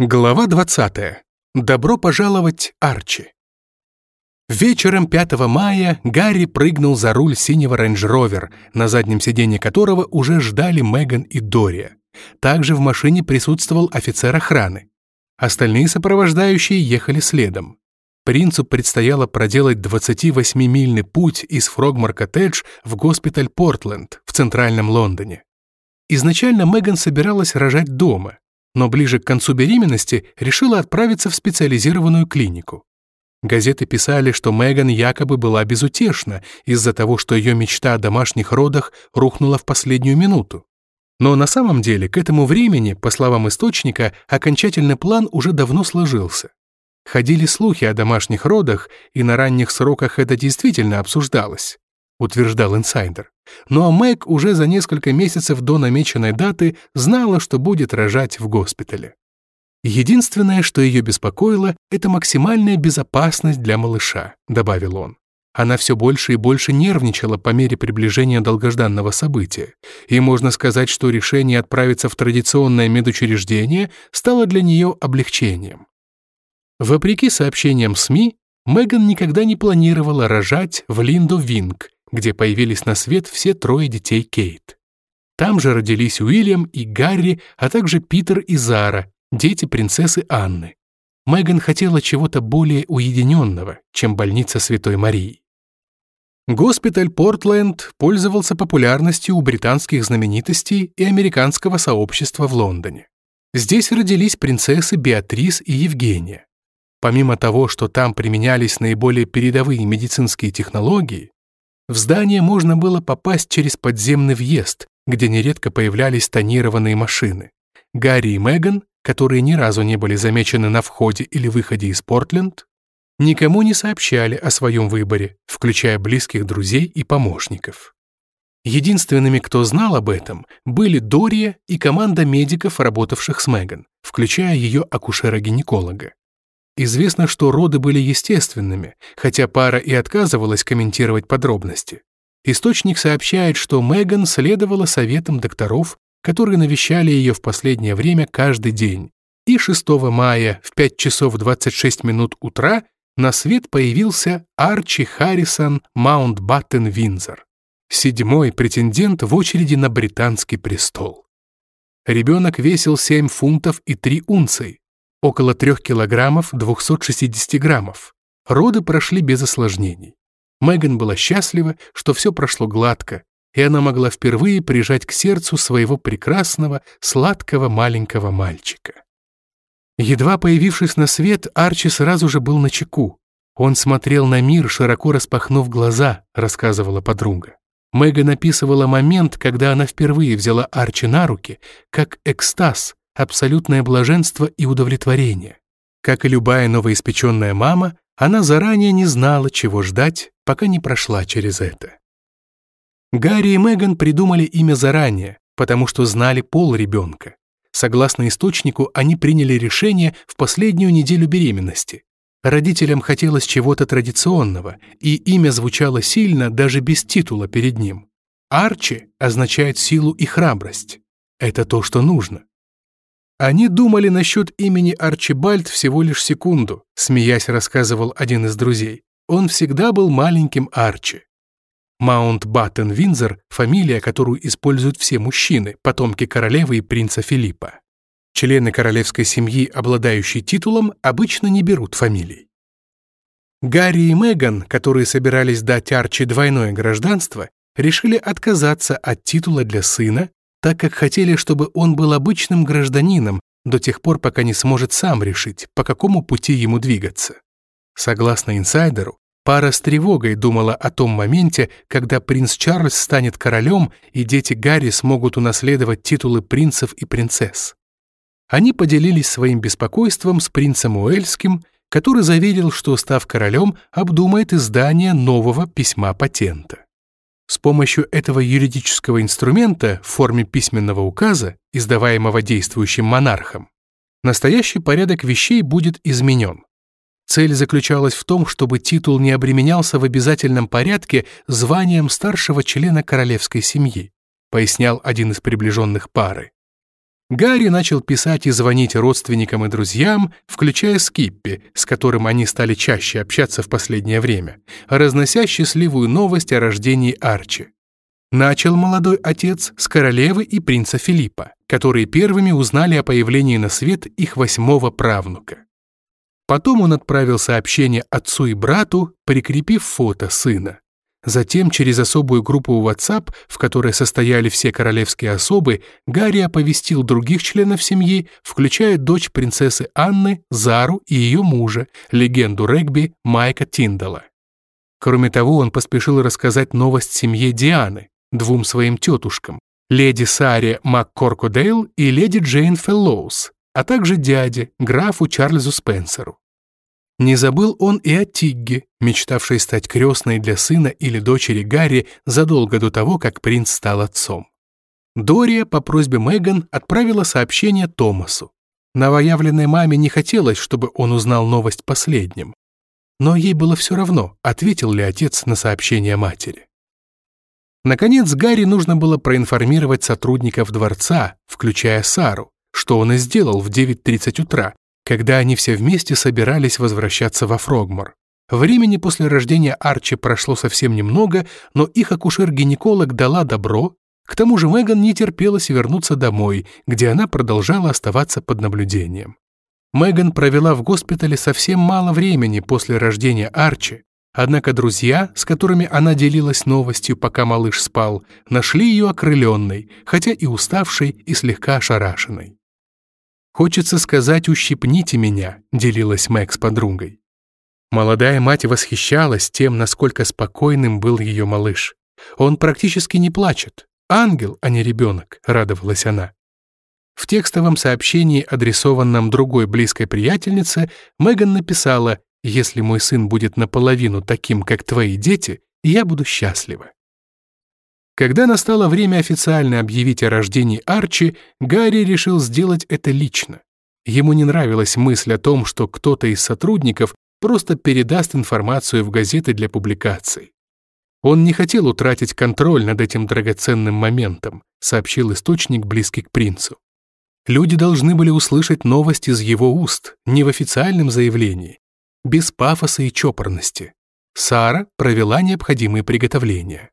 Глава 20. Добро пожаловать, Арчи. Вечером 5 мая Гарри прыгнул за руль синего рейндж-ровер, на заднем сиденье которого уже ждали Меган и Дория. Также в машине присутствовал офицер охраны. Остальные сопровождающие ехали следом. Принцу предстояло проделать 28-мильный путь из Фрогмор-коттедж в госпиталь Портленд в центральном Лондоне. Изначально Меган собиралась рожать дома, но ближе к концу беременности решила отправиться в специализированную клинику. Газеты писали, что Меган якобы была безутешна из-за того, что ее мечта о домашних родах рухнула в последнюю минуту. Но на самом деле к этому времени, по словам источника, окончательный план уже давно сложился. Ходили слухи о домашних родах, и на ранних сроках это действительно обсуждалось утверждал инсайдер. Ну а Мэг уже за несколько месяцев до намеченной даты знала, что будет рожать в госпитале. Единственное, что ее беспокоило, это максимальная безопасность для малыша, добавил он. Она все больше и больше нервничала по мере приближения долгожданного события, и можно сказать, что решение отправиться в традиционное медучреждение стало для нее облегчением. Вопреки сообщениям СМИ, Меган никогда не планировала рожать в Линду Винг, где появились на свет все трое детей Кейт. Там же родились Уильям и Гарри, а также Питер и Зара, дети принцессы Анны. Меган хотела чего-то более уединенного, чем больница Святой Марии. Госпиталь Портленд пользовался популярностью у британских знаменитостей и американского сообщества в Лондоне. Здесь родились принцессы Беатрис и Евгения. Помимо того, что там применялись наиболее передовые медицинские технологии, в здание можно было попасть через подземный въезд, где нередко появлялись тонированные машины. Гарри и Меган, которые ни разу не были замечены на входе или выходе из Портленд, никому не сообщали о своем выборе, включая близких друзей и помощников. Единственными, кто знал об этом, были Дория и команда медиков, работавших с Меган, включая ее акушера-гинеколога. Известно, что роды были естественными, хотя пара и отказывалась комментировать подробности. Источник сообщает, что Меган следовала советам докторов, которые навещали ее в последнее время каждый день. И 6 мая в 5 часов 26 минут утра на свет появился Арчи Харрисон Маунтбаттен Виндзор, седьмой претендент в очереди на британский престол. Ребенок весил 7 фунтов и 3 унции, около 3 килограммов 260 граммов. Роды прошли без осложнений. Меган была счастлива, что все прошло гладко, и она могла впервые прижать к сердцу своего прекрасного, сладкого маленького мальчика. Едва появившись на свет, Арчи сразу же был на чеку. Он смотрел на мир, широко распахнув глаза, рассказывала подруга. Меган описывала момент, когда она впервые взяла Арчи на руки, как экстаз, абсолютное блаженство и удовлетворение. Как и любая новоиспеченная мама, она заранее не знала, чего ждать, пока не прошла через это. Гарри и Меган придумали имя заранее, потому что знали пол ребенка. Согласно источнику, они приняли решение в последнюю неделю беременности. Родителям хотелось чего-то традиционного, и имя звучало сильно даже без титула перед ним. Арчи означает силу и храбрость. Это то, что нужно. Они думали насчет имени Арчибальд всего лишь секунду, смеясь рассказывал один из друзей. Он всегда был маленьким Арчи. Маунт Баттен Винзор – фамилия, которую используют все мужчины, потомки королевы и принца Филиппа. Члены королевской семьи, обладающие титулом, обычно не берут фамилий. Гарри и Меган, которые собирались дать Арчи двойное гражданство, решили отказаться от титула для сына так как хотели, чтобы он был обычным гражданином до тех пор, пока не сможет сам решить, по какому пути ему двигаться. Согласно инсайдеру, пара с тревогой думала о том моменте, когда принц Чарльз станет королем и дети Гарри смогут унаследовать титулы принцев и принцесс. Они поделились своим беспокойством с принцем Уэльским, который заверил, что, став королем, обдумает издание нового письма патента. С помощью этого юридического инструмента в форме письменного указа, издаваемого действующим монархом, настоящий порядок вещей будет изменен. Цель заключалась в том, чтобы титул не обременялся в обязательном порядке званием старшего члена королевской семьи, пояснял один из приближенных пары. Гарри начал писать и звонить родственникам и друзьям, включая Скиппи, с которым они стали чаще общаться в последнее время, разнося счастливую новость о рождении Арчи. Начал молодой отец с королевы и принца Филиппа, которые первыми узнали о появлении на свет их восьмого правнука. Потом он отправил сообщение отцу и брату, прикрепив фото сына. Затем через особую группу WhatsApp, в которой состояли все королевские особы, Гарри оповестил других членов семьи, включая дочь принцессы Анны, Зару и ее мужа, легенду регби Майка Тиндала. Кроме того, он поспешил рассказать новость семье Дианы, двум своим тетушкам, леди Саре МакКоркодейл и леди Джейн Феллоус, а также дяде, графу Чарльзу Спенсеру. Не забыл он и о Тигге, мечтавшей стать крестной для сына или дочери Гарри задолго до того, как принц стал отцом. Дория по просьбе Меган отправила сообщение Томасу. Новоявленной маме не хотелось, чтобы он узнал новость последним. Но ей было все равно, ответил ли отец на сообщение матери. Наконец, Гарри нужно было проинформировать сотрудников дворца, включая Сару, что он и сделал в 9.30 утра, когда они все вместе собирались возвращаться во Фрогмор. Времени после рождения Арчи прошло совсем немного, но их акушер-гинеколог дала добро, к тому же Меган не терпелась вернуться домой, где она продолжала оставаться под наблюдением. Меган провела в госпитале совсем мало времени после рождения Арчи, однако друзья, с которыми она делилась новостью, пока малыш спал, нашли ее окрыленной, хотя и уставшей и слегка ошарашенной. «Хочется сказать, ущипните меня», — делилась Мэг с подругой. Молодая мать восхищалась тем, насколько спокойным был ее малыш. Он практически не плачет. Ангел, а не ребенок, радовалась она. В текстовом сообщении, адресованном другой близкой приятельнице, Меган написала «Если мой сын будет наполовину таким, как твои дети, я буду счастлива». Когда настало время официально объявить о рождении Арчи, Гарри решил сделать это лично. Ему не нравилась мысль о том, что кто-то из сотрудников просто передаст информацию в газеты для публикаций. Он не хотел утратить контроль над этим драгоценным моментом, сообщил источник, близкий к принцу. Люди должны были услышать новость из его уст, не в официальном заявлении, без пафоса и чопорности. Сара провела необходимые приготовления.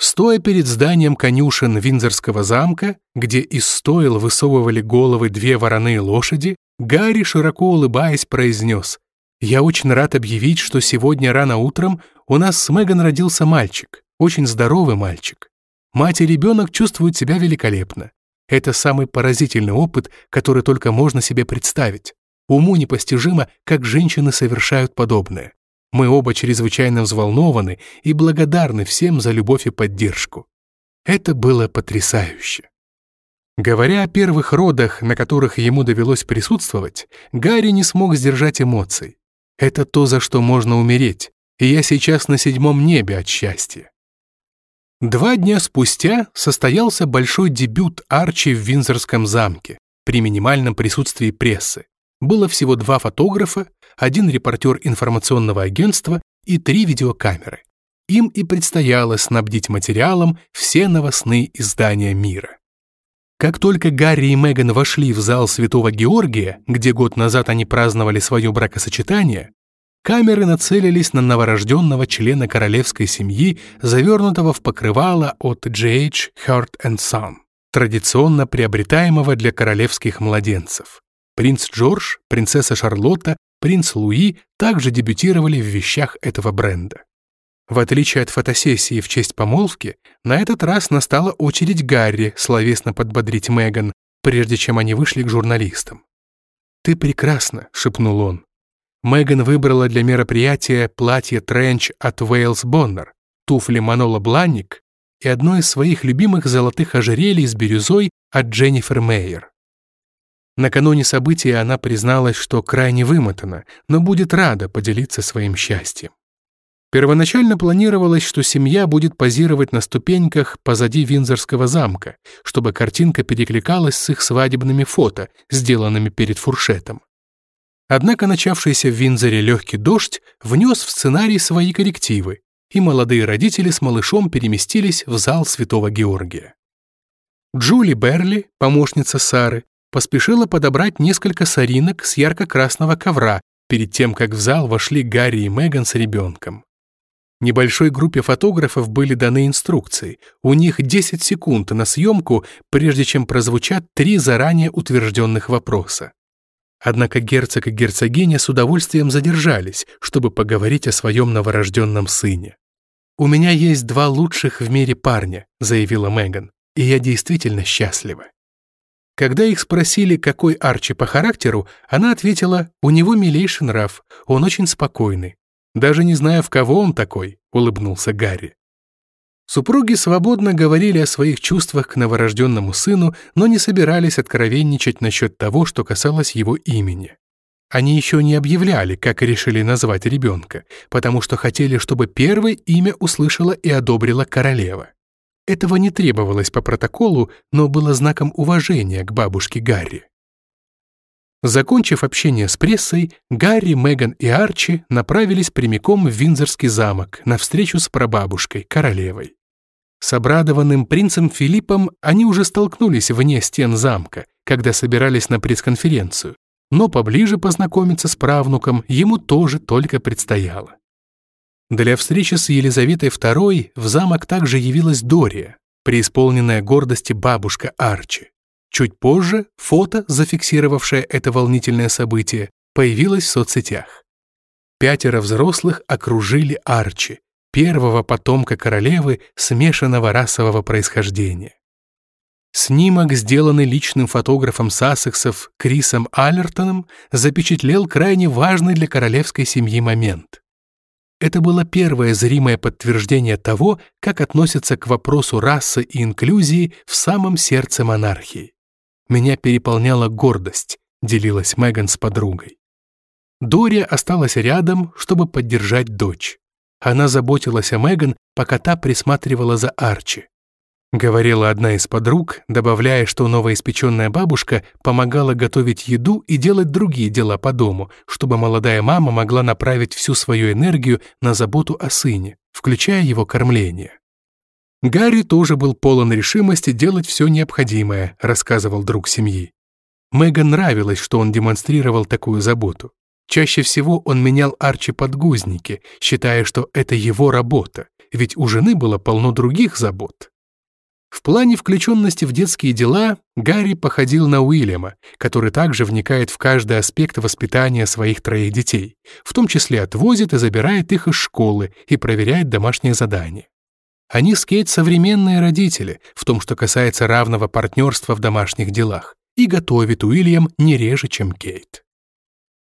Стоя перед зданием конюшен Виндзорского замка, где из стоил высовывали головы две вороные лошади, Гарри, широко улыбаясь, произнес «Я очень рад объявить, что сегодня рано утром у нас с Меган родился мальчик, очень здоровый мальчик. Мать и ребенок чувствуют себя великолепно. Это самый поразительный опыт, который только можно себе представить. Уму непостижимо, как женщины совершают подобное. Мы оба чрезвычайно взволнованы и благодарны всем за любовь и поддержку. Это было потрясающе. Говоря о первых родах, на которых ему довелось присутствовать, Гарри не смог сдержать эмоций. Это то, за что можно умереть, и я сейчас на седьмом небе от счастья. Два дня спустя состоялся большой дебют Арчи в Винзорском замке при минимальном присутствии прессы. Было всего два фотографа, один репортер информационного агентства и три видеокамеры. Им и предстояло снабдить материалом все новостные издания мира. Как только Гарри и Меган вошли в зал Святого Георгия, где год назад они праздновали свое бракосочетание, камеры нацелились на новорожденного члена королевской семьи, завернутого в покрывало от J.H. Heart Son, традиционно приобретаемого для королевских младенцев. Принц Джордж, принцесса Шарлотта, принц Луи также дебютировали в вещах этого бренда. В отличие от фотосессии в честь помолвки, на этот раз настала очередь Гарри словесно подбодрить Меган, прежде чем они вышли к журналистам. «Ты прекрасна», — шепнул он. Меган выбрала для мероприятия платье тренч от Вейлс Боннер, туфли Манола Бланник и одно из своих любимых золотых ожерелий с бирюзой от Дженнифер Мейер. Накануне события она призналась, что крайне вымотана, но будет рада поделиться своим счастьем. Первоначально планировалось, что семья будет позировать на ступеньках позади Винзорского замка, чтобы картинка перекликалась с их свадебными фото, сделанными перед фуршетом. Однако начавшийся в Винзоре легкий дождь внес в сценарий свои коррективы, и молодые родители с малышом переместились в зал Святого Георгия. Джули Берли, помощница Сары, поспешила подобрать несколько соринок с ярко-красного ковра перед тем, как в зал вошли Гарри и Меган с ребенком. Небольшой группе фотографов были даны инструкции. У них 10 секунд на съемку, прежде чем прозвучат три заранее утвержденных вопроса. Однако герцог и герцогиня с удовольствием задержались, чтобы поговорить о своем новорожденном сыне. «У меня есть два лучших в мире парня», — заявила Меган, «и я действительно счастлива». Когда их спросили, какой Арчи по характеру, она ответила, «У него милейший нрав, он очень спокойный». «Даже не знаю, в кого он такой», — улыбнулся Гарри. Супруги свободно говорили о своих чувствах к новорожденному сыну, но не собирались откровенничать насчет того, что касалось его имени. Они еще не объявляли, как решили назвать ребенка, потому что хотели, чтобы первое имя услышала и одобрила королева. Этого не требовалось по протоколу, но было знаком уважения к бабушке Гарри. Закончив общение с прессой, Гарри, Меган и Арчи направились прямиком в Виндзорский замок на встречу с прабабушкой, королевой. С обрадованным принцем Филиппом они уже столкнулись вне стен замка, когда собирались на пресс-конференцию, но поближе познакомиться с правнуком ему тоже только предстояло. Для встречи с Елизаветой II в замок также явилась Дория, преисполненная гордости бабушка Арчи. Чуть позже фото, зафиксировавшее это волнительное событие, появилось в соцсетях. Пятеро взрослых окружили Арчи, первого потомка королевы смешанного расового происхождения. Снимок, сделанный личным фотографом Сассексов Крисом Аллертоном, запечатлел крайне важный для королевской семьи момент. Это было первое зримое подтверждение того, как относятся к вопросу расы и инклюзии в самом сердце монархии. «Меня переполняла гордость», — делилась Меган с подругой. Дория осталась рядом, чтобы поддержать дочь. Она заботилась о Меган, пока та присматривала за Арчи. Говорила одна из подруг, добавляя, что новоиспеченная бабушка помогала готовить еду и делать другие дела по дому, чтобы молодая мама могла направить всю свою энергию на заботу о сыне, включая его кормление. Гарри тоже был полон решимости делать все необходимое, рассказывал друг семьи. Меган нравилось, что он демонстрировал такую заботу. Чаще всего он менял Арчи подгузники, считая, что это его работа, ведь у жены было полно других забот. В плане включенности в детские дела Гарри походил на Уильяма, который также вникает в каждый аспект воспитания своих троих детей, в том числе отвозит и забирает их из школы и проверяет домашние задания. Они с Кейт современные родители в том, что касается равного партнерства в домашних делах, и готовит Уильям не реже, чем Кейт.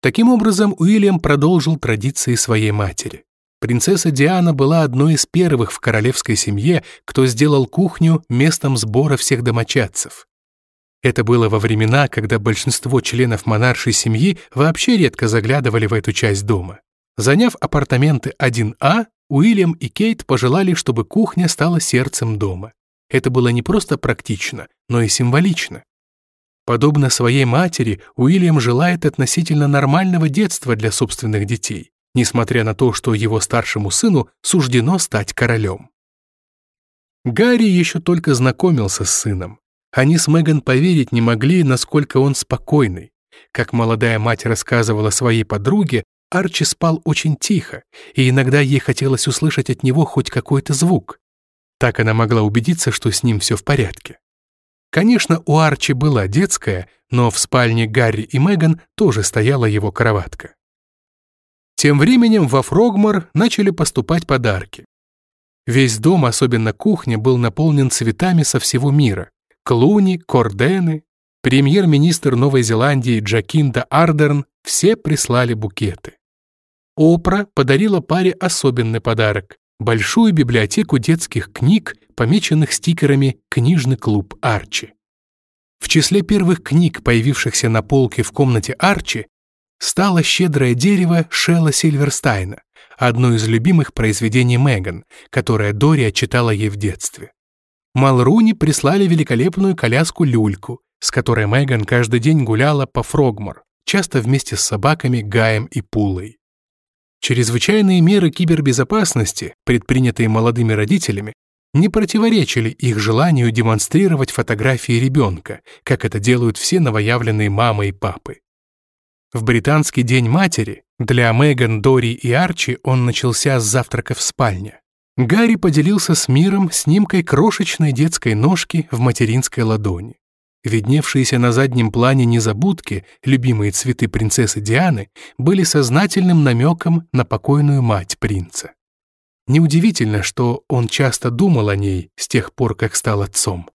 Таким образом, Уильям продолжил традиции своей матери. Принцесса Диана была одной из первых в королевской семье, кто сделал кухню местом сбора всех домочадцев. Это было во времена, когда большинство членов монаршей семьи вообще редко заглядывали в эту часть дома. Заняв апартаменты 1А, Уильям и Кейт пожелали, чтобы кухня стала сердцем дома. Это было не просто практично, но и символично. Подобно своей матери, Уильям желает относительно нормального детства для собственных детей, несмотря на то, что его старшему сыну суждено стать королем. Гарри еще только знакомился с сыном. Они с Меган поверить не могли, насколько он спокойный. Как молодая мать рассказывала своей подруге, Арчи спал очень тихо, и иногда ей хотелось услышать от него хоть какой-то звук. Так она могла убедиться, что с ним все в порядке. Конечно, у Арчи была детская, но в спальне Гарри и Меган тоже стояла его кроватка. Тем временем во Фрогмор начали поступать подарки. Весь дом, особенно кухня, был наполнен цветами со всего мира. Клуни, Кордены, премьер-министр Новой Зеландии Джасинда Ардерн все прислали букеты. Опра подарила паре особенный подарок большую библиотеку детских книг, помеченных стикерами «Книжный клуб Арчи». В числе первых книг, появившихся на полке в комнате Арчи, стало «Щедрое дерево» Шелла Сильверстайна, одно из любимых произведений Меган, которое Дория читала ей в детстве. Малруни прислали великолепную коляску-люльку, с которой Меган каждый день гуляла по Фрогмор, часто вместе с собаками Гаем и Пулой. Чрезвычайные меры кибербезопасности, предпринятые молодыми родителями, не противоречили их желанию демонстрировать фотографии ребенка, как это делают все новоявленные мамы и папы. В британский день матери для Меган, Дори и Арчи он начался с завтрака в спальне. Гарри поделился с миром снимкой крошечной детской ножки в материнской ладони. Видневшиеся на заднем плане незабудки, любимые цветы принцессы Дианы, были сознательным намеком на покойную мать принца. Неудивительно, что он часто думал о ней с тех пор, как стал отцом.